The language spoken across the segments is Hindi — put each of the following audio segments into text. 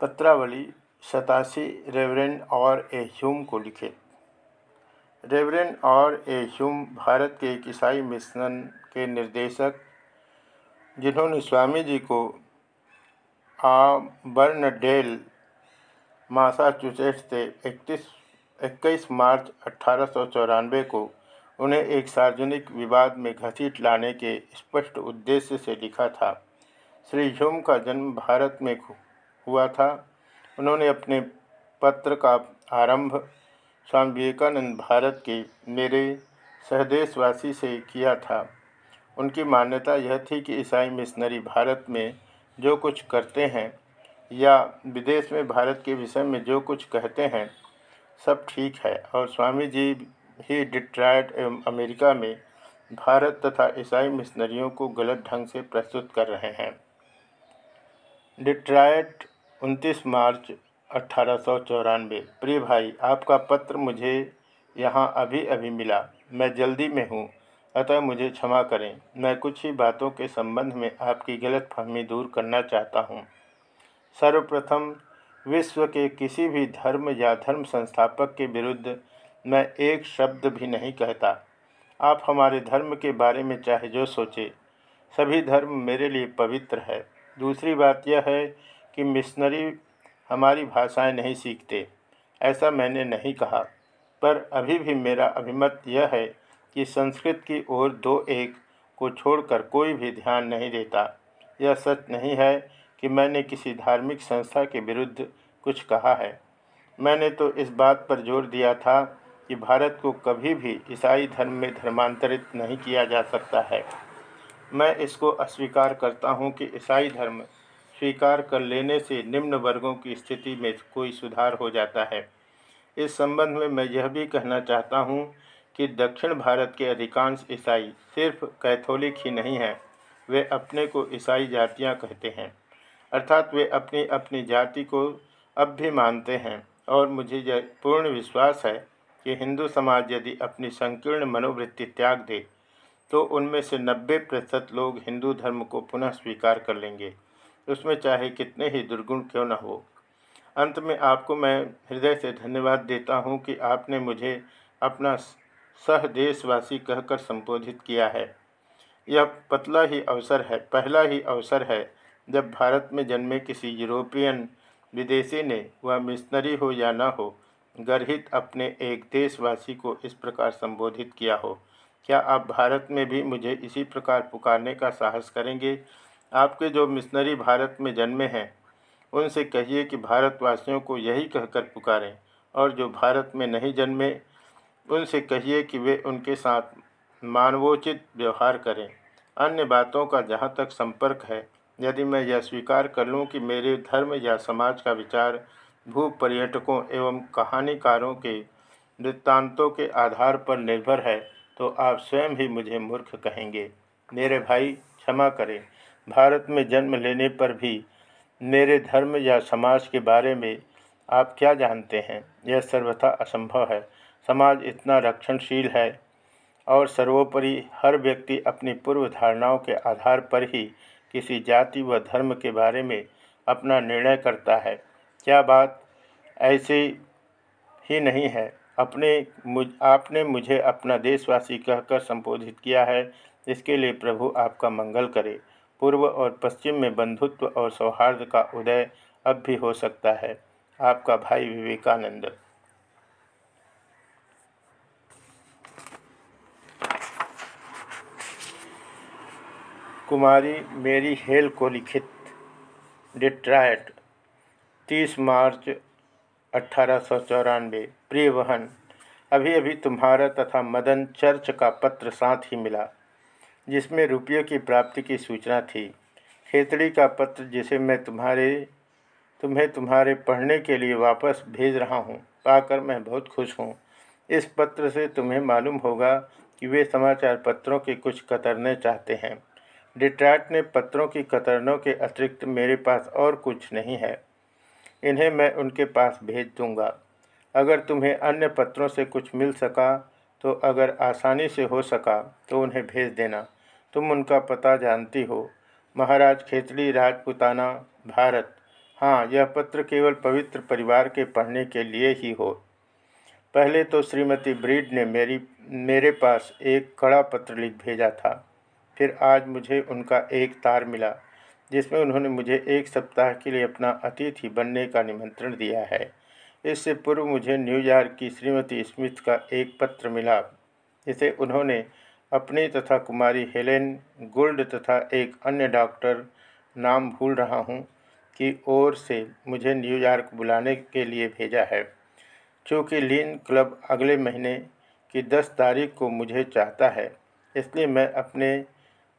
पत्रावली सतासी रेवरेंड और ए ह्यूम को लिखे। रेवरेंड और ए ह्यूम भारत के एक ईसाई मिशन के निर्देशक, जिन्होंने स्वामी जी को बर्नडेल, मासाचुसेट्स से इकतीस, इक्कीस मार्च अट्ठारह को उन्हें एक सार्वजनिक विवाद में घसीट लाने के स्पष्ट उद्देश्य से लिखा था। श्री ह्यूम का जन्म भारत में हुआ था। उन्होंने अपने पत्र का आरंभ स्वामी विवेकानंद भारत के मेरे सहदेशवासी से किया था। उनकी मान्यता यह थी कि ईसाई मिशनरी भारत में जो कुछ करते हैं या विदेश में भारत के विषय में जो कुछ कहते हैं, सब ठीक है और स्वामी जी ही डिट्रायड एवं अमेरिका में भारत तथा ईसाई मिशनरियों को गलत ढंग से प्रस्तुत कर रहे हैं। डिट्रायट 29 मार्च अट्ठारह सौ चौरानवे। प्रिय भाई, आपका पत्र मुझे यहाँ अभी अभी मिला। मैं जल्दी में हूँ, अतः मुझे क्षमा करें। मैं कुछ ही बातों के संबंध में आपकी गलत फहमी दूर करना चाहता हूँ। सर्वप्रथम, विश्व के किसी भी धर्म या धर्म संस्थापक के विरुद्ध मैं एक शब्द भी नहीं कहता। आप हमारे धर्म के बारे में चाहे जो सोचे, सभी धर्म मेरे लिए पवित्र है। दूसरी बात यह है कि मिशनरी हमारी भाषाएँ नहीं सीखते, ऐसा मैंने नहीं कहा। पर अभी भी मेरा अभिमत यह है कि संस्कृत की ओर दो एक को छोड़कर कोई भी ध्यान नहीं देता। यह सच नहीं है कि मैंने किसी धार्मिक संस्था के विरुद्ध कुछ कहा है। मैंने तो इस बात पर ज़ोर दिया था कि भारत को कभी भी ईसाई धर्म में धर्मांतरित नहीं किया जा सकता है। मैं इसको अस्वीकार करता हूँ कि ईसाई धर्म स्वीकार कर लेने से निम्न वर्गों की स्थिति में कोई सुधार हो जाता है। इस संबंध में मैं यह भी कहना चाहता हूँ कि दक्षिण भारत के अधिकांश ईसाई सिर्फ़ कैथोलिक ही नहीं हैं। वे अपने को ईसाई जातियाँ कहते हैं। अर्थात वे अपनी अपनी जाति को अब भी मानते हैं और मुझे यह पूर्ण विश्वास है कि हिंदू समाज यदि अपनी संकीर्ण मनोवृत्ति त्याग दे तो उनमें से 90 प्रतिशत लोग हिंदू धर्म को पुनः स्वीकार कर लेंगे। उसमें चाहे कितने ही दुर्गुण क्यों न हो। अंत में आपको मैं हृदय से धन्यवाद देता हूँ कि आपने मुझे अपना सह देशवासी कहकर संबोधित किया है। यह पतला ही अवसर है, पहला ही अवसर है जब भारत में जन्मे किसी यूरोपियन विदेशी ने, वह मिशनरी हो या न हो, गर्हित अपने एक देशवासी को इस प्रकार संबोधित किया हो। क्या आप भारत में भी मुझे इसी प्रकार पुकारने का साहस करेंगे? आपके जो मिशनरी भारत में जन्मे हैं, उनसे कहिए कि भारतवासियों को यही कहकर पुकारें, और जो भारत में नहीं जन्मे, उनसे कहिए कि वे उनके साथ मानवोचित व्यवहार करें। अन्य बातों का जहाँ तक संपर्क है, यदि मैं यह स्वीकार कर लूँ कि मेरे धर्म या समाज का विचार भू पर्यटकों एवं कहानीकारों के वृत्तांतों के आधार पर निर्भर है तो आप स्वयं ही मुझे मूर्ख कहेंगे। मेरे भाई, क्षमा करें। भारत में जन्म लेने पर भी मेरे धर्म या समाज के बारे में आप क्या जानते हैं? यह सर्वथा असंभव है। समाज इतना रक्षणशील है और सर्वोपरि हर व्यक्ति अपनी पूर्व धारणाओं के आधार पर ही किसी जाति व धर्म के बारे में अपना निर्णय करता है। क्या बात ऐसे ही नहीं है। अपने मुझ, आपने मुझे अपना देशवासी कहकर संबोधित किया है। इसके लिए प्रभु आपका मंगल करे। पूर्व और पश्चिम में बंधुत्व और सौहार्द का उदय अब भी हो सकता है। आपका भाई विवेकानंद। कुमारी, मेरी हेल को लिखित। डिट्रायट 30 मार्च अठारह प्रिय वहन अभी अभी तुम्हारा तथा मदन चर्च का पत्र साथ ही मिला। जिसमें रुपये की प्राप्ति की सूचना थी। खेतड़ी का पत्र जिसे मैं तुम्हारे, तुम्हें तुम्हारे पढ़ने के लिए वापस भेज रहा हूँ, पाकर मैं बहुत खुश हूँ। इस पत्र से तुम्हें मालूम होगा कि वे समाचार पत्रों के कुछ कतरने चाहते हैं। डिट्रैक्ट ने पत्रों की कतरनों के अतिरिक्त मेरे पास और कुछ नहीं है। इन्हें मैं उनके पास भेज दूँगा। अगर तुम्हें अन्य पत्रों से कुछ मिल सका तो अगर आसानी से हो सका तो उन्हें भेज देना। तुम उनका पता जानती हो। महाराज खेतड़ी राजपुताना, भारत। हाँ यह पत्र केवल पवित्र परिवार के पढ़ने के लिए ही हो। पहले तो श्रीमती ब्रीड ने मेरी, मेरे पास एक कड़ा पत्र लिख भेजा था। फिर आज मुझे उनका एक तार मिला, जिसमें उन्होंने मुझे एक सप्ताह के लिए अपना अतिथि बनने का निमंत्रण दिया है। इससे पूर्व मुझे न्यूयॉर्क की श्रीमती स्मिथ का एक पत्र मिला, जिसे उन्होंने अपनी तथा कुमारी हेलेन गुल्ड तथा एक अन्य डॉक्टर नाम भूल रहा हूँ की ओर से मुझे न्यूयॉर्क बुलाने के लिए भेजा है। चूँकि लीन क्लब अगले महीने की दस तारीख को मुझे चाहता है, इसलिए मैं अपने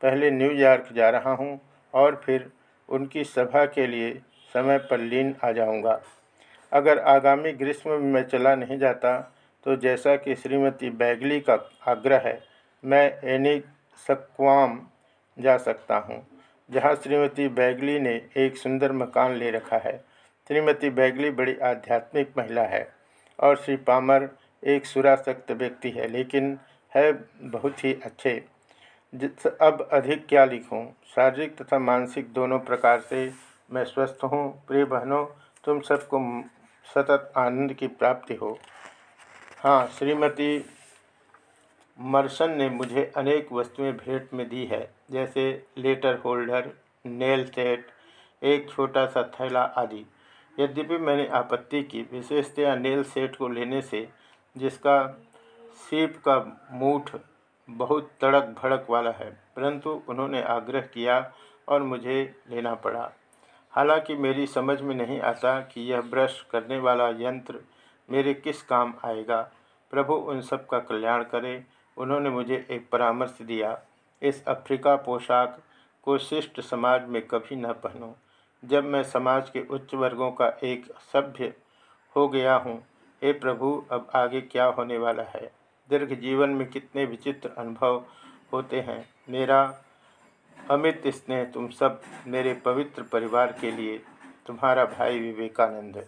पहले न्यूयॉर्क जा रहा हूँ और फिर उनकी सभा के लिए समय पर लीन आ जाऊँगा। अगर आगामी ग्रीष्म में मैं चला नहीं जाता तो जैसा कि श्रीमती बैगली का आग्रह है मैं एनिक सक्वाम जा सकता हूँ। जहाँ श्रीमती बैगली ने एक सुंदर मकान ले रखा है। श्रीमती बैगली बड़ी आध्यात्मिक महिला है और श्री पामर एक सुरासक्त व्यक्ति है, लेकिन है बहुत ही अच्छे। अब अधिक क्या लिखूं? शारीरिक तथा मानसिक दोनों प्रकार से मैं स्वस्थ हूँ। प्रिय बहनों, तुम सबको सतत आनंद की प्राप्ति हो। हाँ श्रीमती मर्सन ने मुझे अनेक वस्तुएँ भेंट में दी है, जैसे लेटर होल्डर, नेल सेट, एक छोटा सा थैला आदि। यद्यपि मैंने आपत्ति की, विशेषतया नेल सेट को लेने से, जिसका सीप का मूठ बहुत तड़क भड़क वाला है, परंतु उन्होंने आग्रह किया और मुझे लेना पड़ा। हालाँकि मेरी समझ में नहीं आता कि यह ब्रश करने वाला यंत्र मेरे किस काम आएगा। प्रभु उन सब का कल्याण करे उन्होंने मुझे एक परामर्श दिया, इस अफ्रीका पोशाक को शिष्ट समाज में कभी न पहनूं। जब मैं समाज के उच्च वर्गों का एक सभ्य हो गया हूँ, हे प्रभु, अब आगे क्या होने वाला है? दीर्घ जीवन में कितने विचित्र अनुभव होते हैं। मेरा अमित स्नेह तुम सब मेरे पवित्र परिवार के लिए, तुम्हारा भाई विवेकानंद